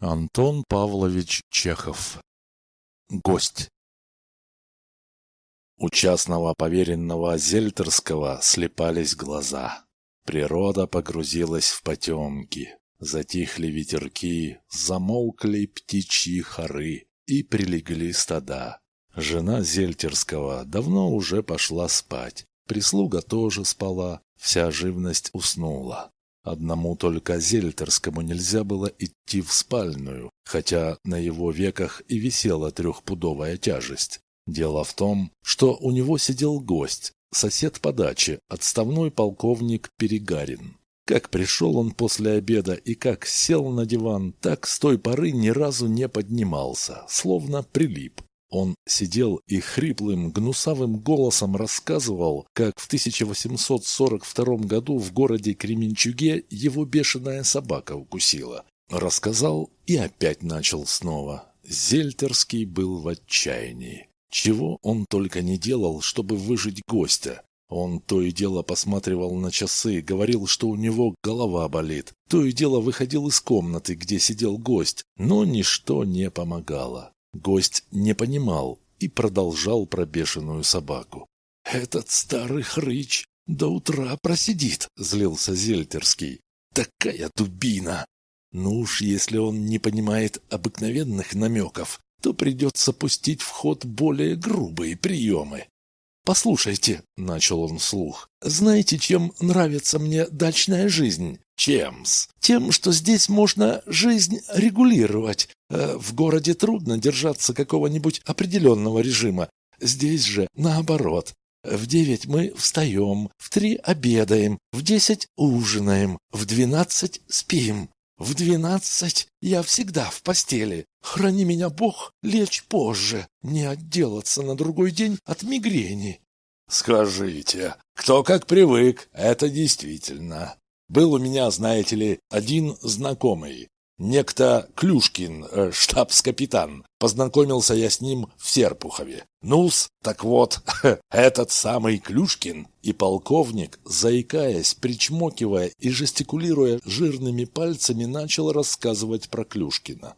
Антон Павлович Чехов. Гость. У частного поверенного Зельтерского слепались глаза. Природа погрузилась в потемки. Затихли ветерки, замолкли птичьи хоры и прилегли стада. Жена Зельтерского давно уже пошла спать. Прислуга тоже спала, вся живность уснула. Одному только Зельтерскому нельзя было идти в спальную, хотя на его веках и висела трехпудовая тяжесть. Дело в том, что у него сидел гость, сосед по даче, отставной полковник Перегарин. Как пришел он после обеда и как сел на диван, так с той поры ни разу не поднимался, словно прилип. Он сидел и хриплым, гнусавым голосом рассказывал, как в 1842 году в городе Кременчуге его бешеная собака укусила. Рассказал и опять начал снова. Зельтерский был в отчаянии. Чего он только не делал, чтобы выжить гостя. Он то и дело посматривал на часы, говорил, что у него голова болит. То и дело выходил из комнаты, где сидел гость, но ничто не помогало. Гость не понимал и продолжал про бешеную собаку. «Этот старый хрыч до утра просидит», — злился Зельтерский. «Такая дубина!» Ну уж, если он не понимает обыкновенных намеков, то придется пустить в ход более грубые приемы. «Послушайте», — начал он вслух, — «знаете, чем нравится мне дачная жизнь?» «Чем-с?» «Тем, что здесь можно жизнь регулировать. Э, в городе трудно держаться какого-нибудь определенного режима. Здесь же наоборот. В девять мы встаем, в три обедаем, в десять ужинаем, в двенадцать спим. В двенадцать я всегда в постели. Храни меня Бог лечь позже, не отделаться на другой день от мигрени. Скажите, кто как привык, это действительно. Был у меня, знаете ли, один знакомый, некто Клюшкин, э, штабс-капитан. Познакомился я с ним в Серпухове. Нус, так вот, этот самый Клюшкин и полковник, заикаясь, причмокивая и жестикулируя жирными пальцами, начал рассказывать про Клюшкина.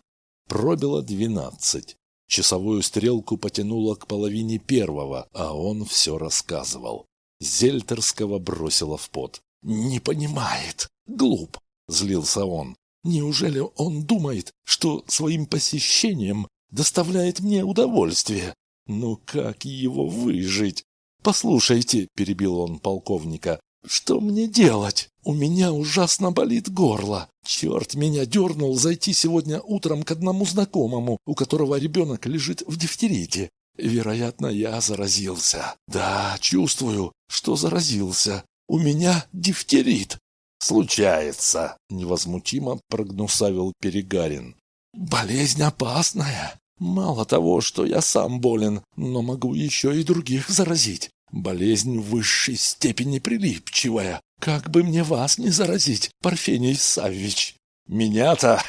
Пробило двенадцать. Часовую стрелку потянуло к половине первого, а он все рассказывал. Зельтерского бросило в пот. «Не понимает. Глуп», — злился он. «Неужели он думает, что своим посещением доставляет мне удовольствие? Ну как его выжить? Послушайте, — перебил он полковника, — что мне делать? У меня ужасно болит горло. Черт меня дернул зайти сегодня утром к одному знакомому, у которого ребенок лежит в дифтерите. Вероятно, я заразился. Да, чувствую, что заразился. У меня дифтерит. Случается, невозмутимо прогнусавил Перегарин. Болезнь опасная. Мало того, что я сам болен, но могу еще и других заразить. Болезнь в высшей степени прилипчивая. Как бы мне вас не заразить, Парфений Саввич? Меня-то,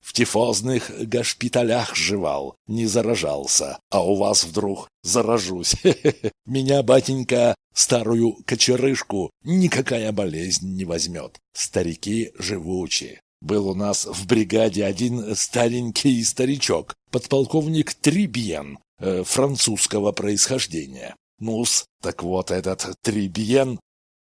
в тифозных госпиталях жевал, не заражался, а у вас вдруг заражусь. Меня, батенька, старую кочерышку никакая болезнь не возьмет. Старики живучие. Был у нас в бригаде один старенький старичок, подполковник Трибьен, э, французского происхождения. Нус, так вот этот Трибьен...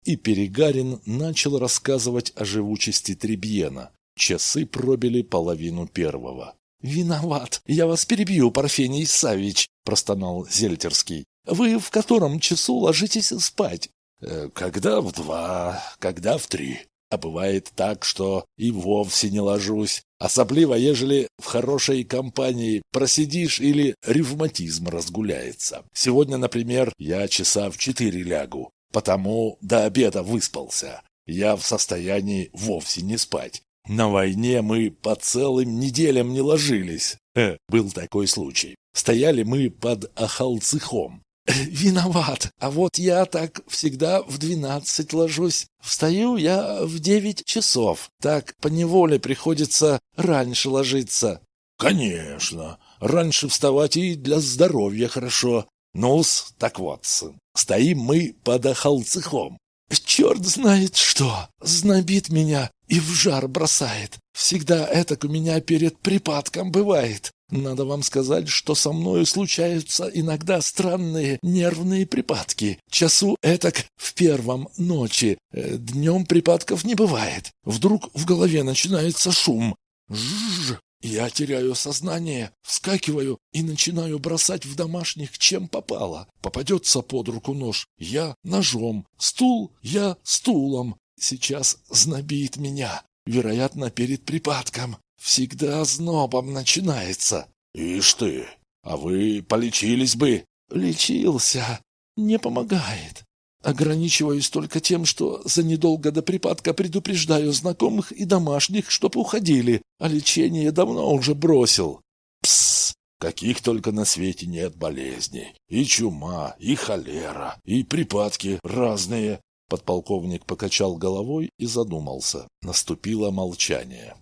И Перегарин начал рассказывать о живучести Трибьена. Часы пробили половину первого. «Виноват! Я вас перебью, Парфений Савич!» – простонал Зельтерский. «Вы в котором часу ложитесь спать?» э, «Когда в два, когда в три. А бывает так, что и вовсе не ложусь. Особливо, ежели в хорошей компании просидишь или ревматизм разгуляется. Сегодня, например, я часа в четыре лягу, потому до обеда выспался. Я в состоянии вовсе не спать. На войне мы по целым неделям не ложились. Э, был такой случай. Стояли мы под Ахалцихом. «Виноват. А вот я так всегда в двенадцать ложусь. Встаю я в девять часов. Так поневоле приходится раньше ложиться». «Конечно. Раньше вставать и для здоровья хорошо. Ну-с, так вот, стоим мы под Ахалцихом. Черт знает что! Знобит меня и в жар бросает. Всегда это у меня перед припадком бывает. Надо вам сказать, что со мною случаются иногда странные нервные припадки. Часу этак в первом ночи. Э, днем припадков не бывает. Вдруг в голове начинается шум. Жжж. Я теряю сознание, вскакиваю и начинаю бросать в домашних, чем попало. Попадется под руку нож, я ножом, стул, я стулом. Сейчас знобит меня, вероятно, перед припадком. Всегда знобом начинается. Ишь ты, а вы полечились бы. Лечился, не помогает. Ограничиваюсь только тем, что за недолго до припадка предупреждаю знакомых и домашних, чтоб уходили, а лечение давно уже бросил. Пс! Каких только на свете нет болезней. И чума, и холера, и припадки разные. Подполковник покачал головой и задумался. Наступило молчание.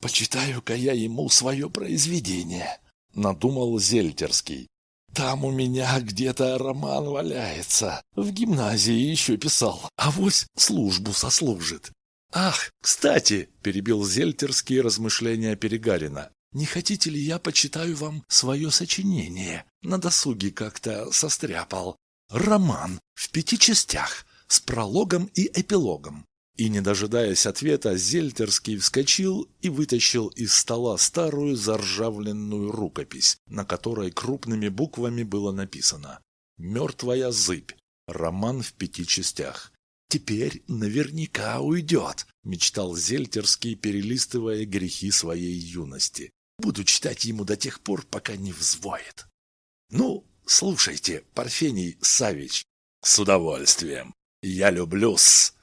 «Почитаю-ка я ему свое произведение», — надумал Зельтерский. Там у меня где-то роман валяется. В гимназии еще писал. А вось службу сослужит. Ах, кстати, перебил Зельтерские размышления Перегарина. Не хотите ли я почитаю вам свое сочинение? На досуге как-то состряпал. Роман в пяти частях с прологом и эпилогом. И, не дожидаясь ответа, Зельтерский вскочил и вытащил из стола старую заржавленную рукопись, на которой крупными буквами было написано «Мертвая зыбь. Роман в пяти частях». «Теперь наверняка уйдет», — мечтал Зельтерский, перелистывая грехи своей юности. «Буду читать ему до тех пор, пока не взвоет». «Ну, слушайте, Парфений Савич». «С удовольствием. Я люблю-с».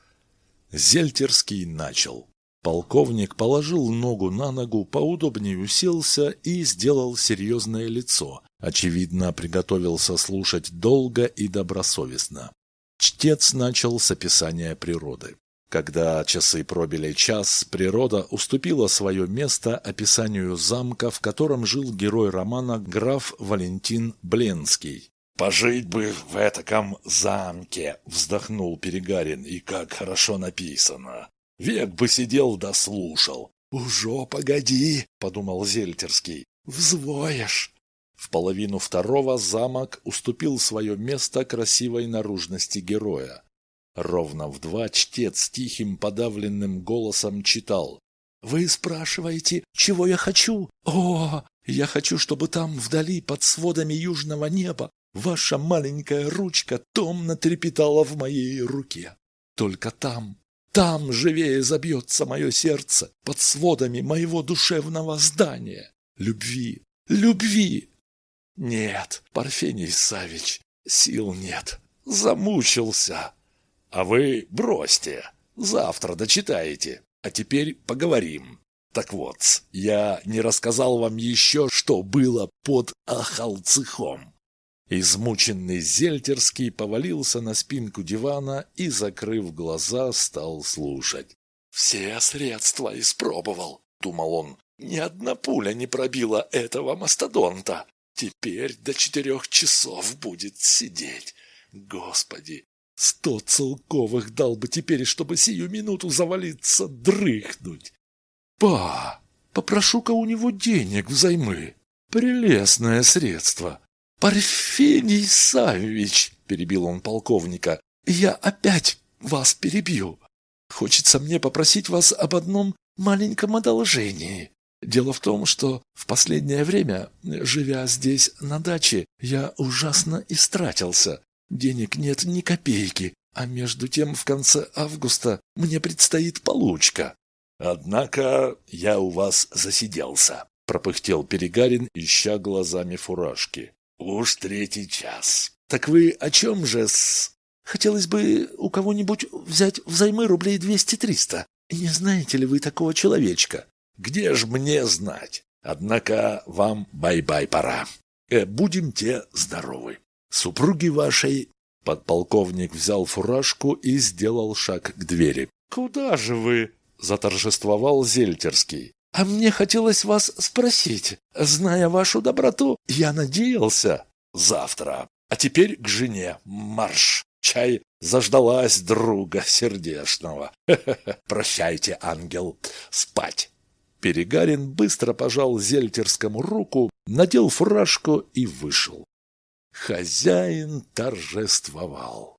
Зельтерский начал. Полковник положил ногу на ногу, поудобнее уселся и сделал серьезное лицо. Очевидно, приготовился слушать долго и добросовестно. Чтец начал с описания природы. Когда часы пробили час, природа уступила свое место описанию замка, в котором жил герой романа граф Валентин Бленский. «Пожить бы в этаком замке!» — вздохнул Перегарин. «И как хорошо написано! Век бы сидел да слушал!» «Уже погоди!» — подумал Зельтерский. «Взвоешь!» В половину второго замок уступил свое место красивой наружности героя. Ровно в два чтец тихим подавленным голосом читал. «Вы спрашиваете, чего я хочу? О, я хочу, чтобы там вдали под сводами южного неба Ваша маленькая ручка томно трепетала в моей руке. Только там, там живее забьется мое сердце под сводами моего душевного здания. Любви, любви! Нет, Парфений Савич, сил нет. Замучился. А вы бросьте. Завтра дочитаете. А теперь поговорим. Так вот, я не рассказал вам еще, что было под Ахалцихом. Измученный Зельтерский повалился на спинку дивана и, закрыв глаза, стал слушать. «Все средства испробовал», — думал он. «Ни одна пуля не пробила этого мастодонта. Теперь до четырех часов будет сидеть. Господи, сто целковых дал бы теперь, чтобы сию минуту завалиться, дрыхнуть. Па, попрошу-ка у него денег взаймы. Прелестное средство. «Парфений Савич!» – перебил он полковника. «Я опять вас перебью. Хочется мне попросить вас об одном маленьком одолжении. Дело в том, что в последнее время, живя здесь на даче, я ужасно истратился. Денег нет ни копейки, а между тем в конце августа мне предстоит получка. Однако я у вас засиделся, пропыхтел Перегарин, ища глазами фуражки. Уж третий час. Так вы о чем же с... Хотелось бы у кого-нибудь взять взаймы рублей двести-триста. Не знаете ли вы такого человечка? Где ж мне знать? Однако вам бай-бай пора. Э, будьте здоровы. Супруги вашей... Подполковник взял фуражку и сделал шаг к двери. «Куда же вы?» – заторжествовал Зельтерский. А мне хотелось вас спросить. Зная вашу доброту, я надеялся. Завтра. А теперь к жене. Марш. Чай заждалась друга сердечного. Прощайте, ангел. Спать. Перегарин быстро пожал Зельтерскому руку, надел фуражку и вышел. Хозяин торжествовал.